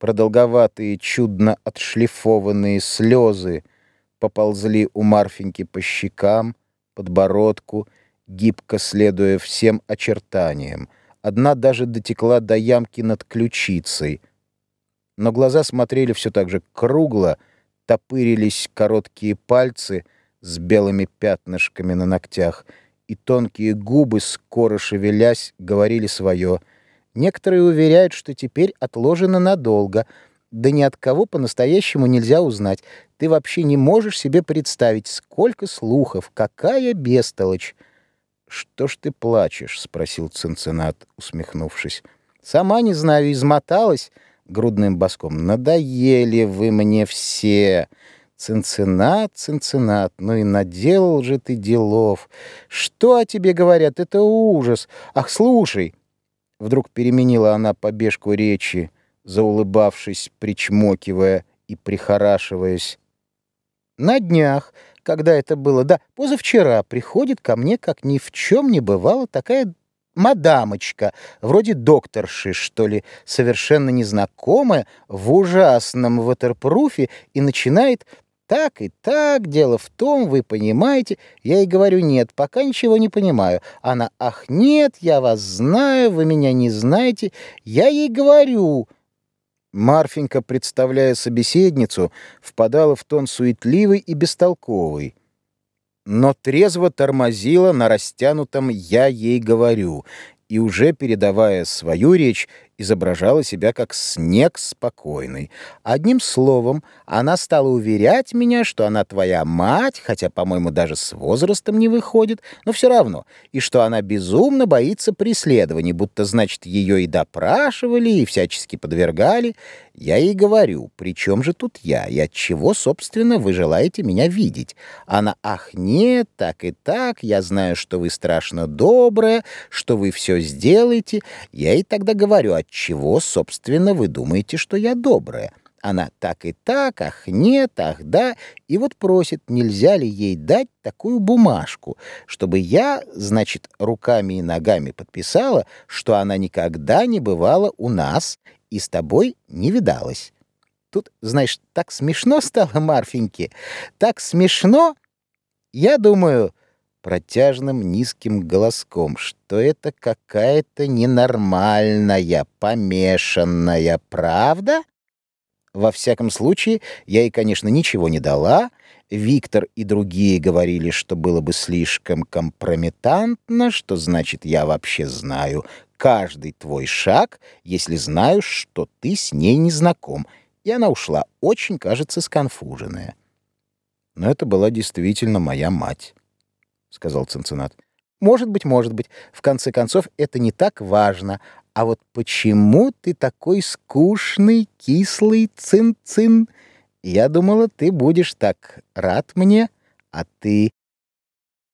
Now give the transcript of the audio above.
Продолговатые, чудно отшлифованные слезы поползли у Марфеньки по щекам, подбородку, гибко следуя всем очертаниям. Одна даже дотекла до ямки над ключицей. Но глаза смотрели все так же кругло, топырились короткие пальцы с белыми пятнышками на ногтях, и тонкие губы, скоро шевелясь, говорили свое. Некоторые уверяют, что теперь отложено надолго. Да ни от кого по-настоящему нельзя узнать. Ты вообще не можешь себе представить, сколько слухов, какая бестолочь. «Что ж ты плачешь?» — спросил Цинциннат, усмехнувшись. «Сама не знаю, измоталась» грудным боском. «Надоели вы мне все!» Цинциннат, Цинциннат, ну и наделал же ты делов. Что о тебе говорят? Это ужас. Ах, слушай!» Вдруг переменила она побежку речи, заулыбавшись, причмокивая и прихорашиваясь. На днях, когда это было, да, позавчера, приходит ко мне, как ни в чем не бывало, такая мадамочка, вроде докторши, что ли, совершенно незнакомая, в ужасном ватерпруфе и начинает так и так, дело в том, вы понимаете. Я ей говорю, нет, пока ничего не понимаю. Она, ах, нет, я вас знаю, вы меня не знаете. Я ей говорю... Марфенька, представляя собеседницу, впадала в тон суетливый и бестолковый. Но трезво тормозила на растянутом «я ей говорю», и уже передавая свою речь, изображала себя как снег спокойный. Одним словом, она стала уверять меня, что она твоя мать, хотя, по-моему, даже с возрастом не выходит, но все равно, и что она безумно боится преследований, будто, значит, ее и допрашивали, и всячески подвергали. Я ей говорю, при чем же тут я, и от чего, собственно, вы желаете меня видеть? Она, ах, нет, так и так, я знаю, что вы страшно добрая, что вы все сделаете. Я ей тогда говорю, от чего, собственно, вы думаете, что я добрая? Она так и так, ах нет, ах да, и вот просит, нельзя ли ей дать такую бумажку, чтобы я, значит, руками и ногами подписала, что она никогда не бывала у нас и с тобой не видалась. Тут, знаешь, так смешно стало Марфеньке, так смешно. Я думаю, протяжным низким голоском, что это какая-то ненормальная, помешанная правда? Во всяком случае, я ей, конечно, ничего не дала. Виктор и другие говорили, что было бы слишком компрометантно, что значит я вообще знаю каждый твой шаг, если знаю, что ты с ней не знаком. И она ушла, очень, кажется, сконфуженная. Но это была действительно моя мать. — сказал Цинциннат. «Может быть, может быть. В конце концов, это не так важно. А вот почему ты такой скучный, кислый цин-цин? Я думала, ты будешь так рад мне, а ты